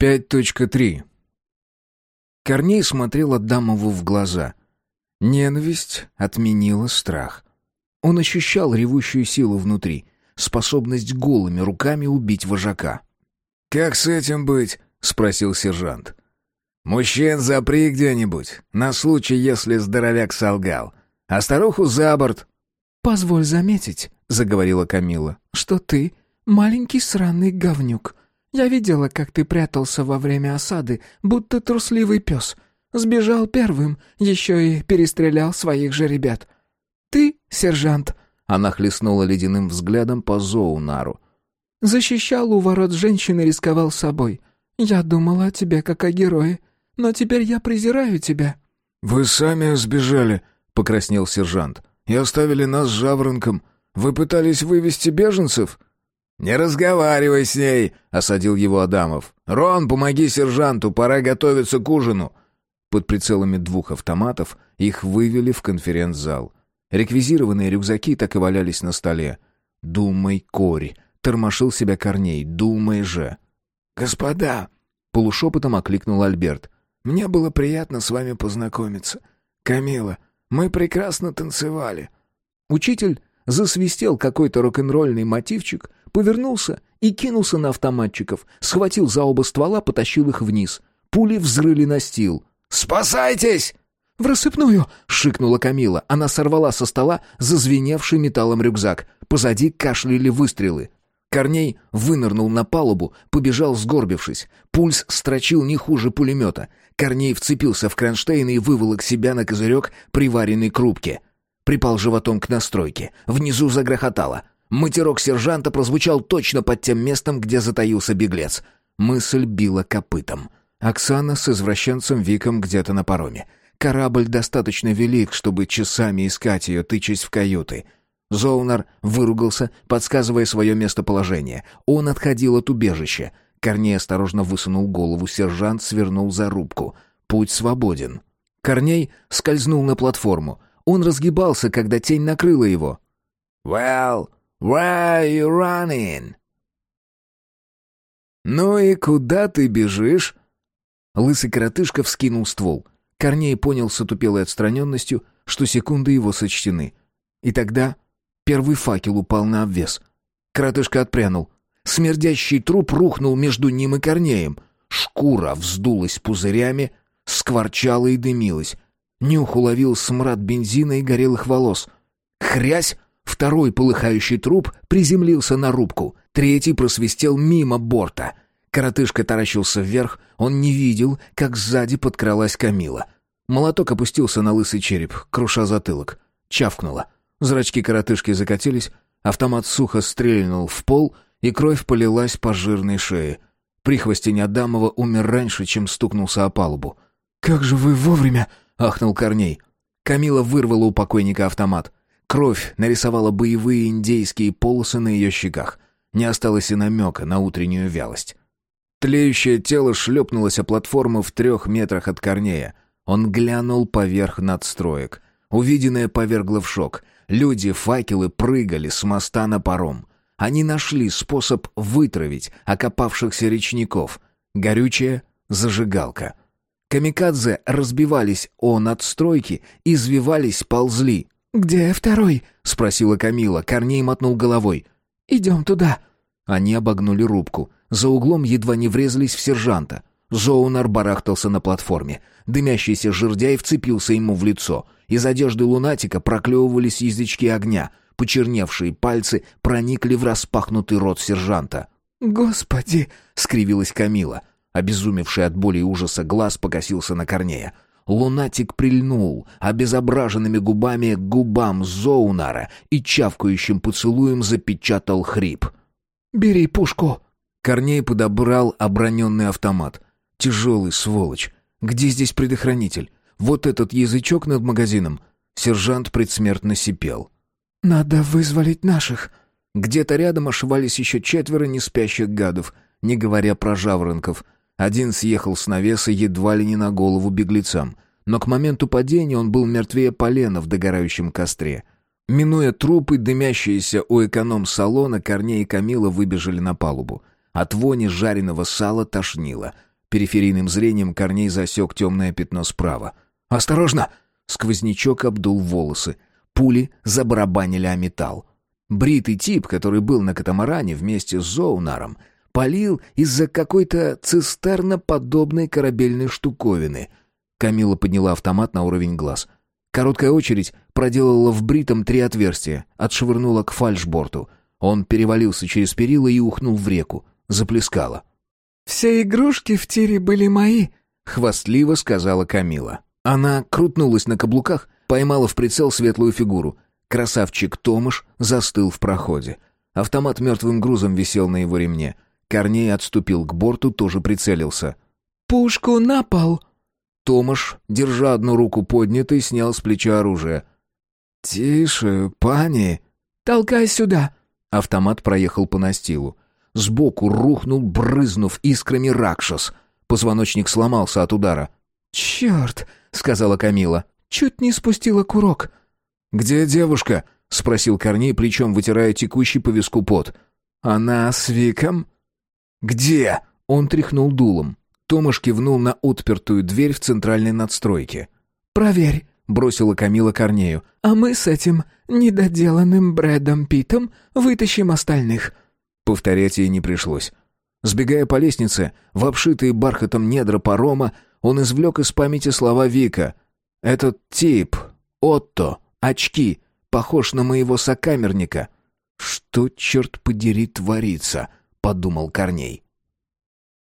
5.3 Корней смотрел Адамову в глаза. Ненависть отменила страх. Он ощущал ревущую силу внутри, способность голыми руками убить вожака. «Как с этим быть?» — спросил сержант. «Мужчин запри где-нибудь, на случай, если здоровяк солгал, а старуху за борт». «Позволь заметить», — заговорила Камила, — «что ты маленький сраный говнюк. Я видела, как ты прятался во время осады, будто трусливый пес. Сбежал первым, еще и перестрелял своих же ребят. Ты, сержант...» Она хлестнула ледяным взглядом по Зоунару. «Защищал у ворот женщин и рисковал собой. Я думала о тебе как о герое, но теперь я презираю тебя». «Вы сами сбежали», — покраснел сержант. «И оставили нас с жаворонком. Вы пытались вывести беженцев?» «Не разговаривай с ней!» — осадил его Адамов. «Рон, помоги сержанту, пора готовиться к ужину!» Под прицелами двух автоматов их вывели в конференц-зал. Реквизированные рюкзаки так и валялись на столе. «Думай, Корь!» — тормошил себя Корней. «Думай же!» «Господа!» — полушепотом окликнул Альберт. «Мне было приятно с вами познакомиться. Камила, мы прекрасно танцевали». Учитель засвистел какой-то рок-н-ролльный мотивчик, повернулся и кинулся на автоматчиков, схватил за оба ствола, потащил их вниз. Пули взрыли настил. «Спасайтесь!» «В рассыпную!» — шикнула Камила. Она сорвала со стола зазвеневший металлом рюкзак. Позади кашляли выстрелы. Корней вынырнул на палубу, побежал сгорбившись. Пульс строчил не хуже пулемета. Корней вцепился в кронштейн и выволок себя на козырек приваренной к рубке. Припал животом к настройке. Внизу загрохотало. Матерок сержанта прозвучал точно под тем местом, где затаился беглец. Мысль била копытом. Оксана с извращенцем Виком где-то на пароме. Корабль достаточно велик, чтобы часами искать ее, тычась в каюты. Зоунар выругался, подсказывая свое местоположение. Он отходил от убежища. Корней осторожно высунул голову, сержант свернул за рубку. Путь свободен. Корней скользнул на платформу. Он разгибался, когда тень накрыла его. «Well, where are you running?» «Ну и куда ты бежишь?» Лысый коротышка вскинул ствол. Корней понял с отупелой отстраненностью, что секунды его сочтены. И тогда первый факел упал на обвес. Коротышка отпрянул. Смердящий труп рухнул между ним и Корнеем. Шкура вздулась пузырями, скворчала и дымилась. Нюх уловил смрад бензина и горелых волос. Хрясь! Второй полыхающий труп приземлился на рубку. Третий просвистел мимо борта. Коротышка таращился вверх. Он не видел, как сзади подкралась Камила. Молоток опустился на лысый череп, круша затылок. Чавкнуло. Зрачки коротышки закатились. Автомат сухо стрельнул в пол, и кровь полилась по жирной шее. Прихвостень Адамова умер раньше, чем стукнулся о палубу. «Как же вы вовремя!» — ахнул Корней. Камила вырвала у покойника автомат. Кровь нарисовала боевые индейские полосы на ее щеках. Не осталось и намека на утреннюю вялость. Тлеющее тело шлепнулось о платформу в трех метрах от Корнея. Он глянул поверх надстроек. Увиденное повергло в шок. Люди, факелы прыгали с моста на паром. Они нашли способ вытравить окопавшихся речников. Горючая зажигалка — Камикадзе разбивались о надстройки, извивались, ползли. «Где второй?» — спросила Камила. Корней мотнул головой. «Идем туда». Они обогнули рубку. За углом едва не врезались в сержанта. Зоунар барахтался на платформе. Дымящийся жердяй вцепился ему в лицо. Из одежды лунатика проклевывались язычки огня. Почерневшие пальцы проникли в распахнутый рот сержанта. «Господи!» — скривилась Камила. Обезумевший от боли и ужаса глаз покосился на Корнея. Лунатик прильнул обезображенными губами к губам Зоунара и чавкающим поцелуем запечатал хрип. «Бери пушку!» Корней подобрал оброненный автомат. «Тяжелый, сволочь! Где здесь предохранитель? Вот этот язычок над магазином!» Сержант предсмертно сипел. «Надо вызволить наших!» Где-то рядом ошивались еще четверо неспящих гадов, не говоря про жаворонков — один съехал с навеса едва ли не на голову беглецам, но к моменту падения он был мертвее полена в догорающем костре. Минуя трупы, дымящиеся у эконом-салона, Корней и Камила выбежали на палубу. От вони жареного сала тошнило. Периферийным зрением Корней засек темное пятно справа. «Осторожно!» Сквознячок обдул волосы. Пули забарабанили о металл. Бритый тип, который был на катамаране вместе с Зоунаром, палил из-за какой-то цистерноподобной корабельной штуковины. Камила подняла автомат на уровень глаз. Короткая очередь проделала в бритом три отверстия, отшвырнула к фальшборту. Он перевалился через перила и ухнул в реку. Заплескало. «Все игрушки в тире были мои», — хвастливо сказала Камила. Она крутнулась на каблуках, поймала в прицел светлую фигуру. Красавчик Томаш застыл в проходе. Автомат мертвым грузом висел на его ремне. Корней отступил к борту, тоже прицелился. «Пушку на пол!» Томаш, держа одну руку поднятой, снял с плеча оружие. «Тише, пани!» «Толкай сюда!» Автомат проехал по настилу. Сбоку рухнул, брызнув искрами Ракшас. Позвоночник сломался от удара. «Черт!» — сказала Камила. «Чуть не спустила курок». «Где девушка?» — спросил Корней, плечом вытирая текущий по виску пот. «Она с Виком?» «Где?» — он тряхнул дулом. Томаш кивнул на отпертую дверь в центральной надстройке. «Проверь», — бросила Камила Корнею. «А мы с этим недоделанным Брэдом Питом вытащим остальных». Повторять ей не пришлось. Сбегая по лестнице, в обшитые бархатом недра парома, он извлек из памяти слова Вика. «Этот тип, Отто, очки, похож на моего сокамерника». «Что, черт подери, творится?» — подумал Корней.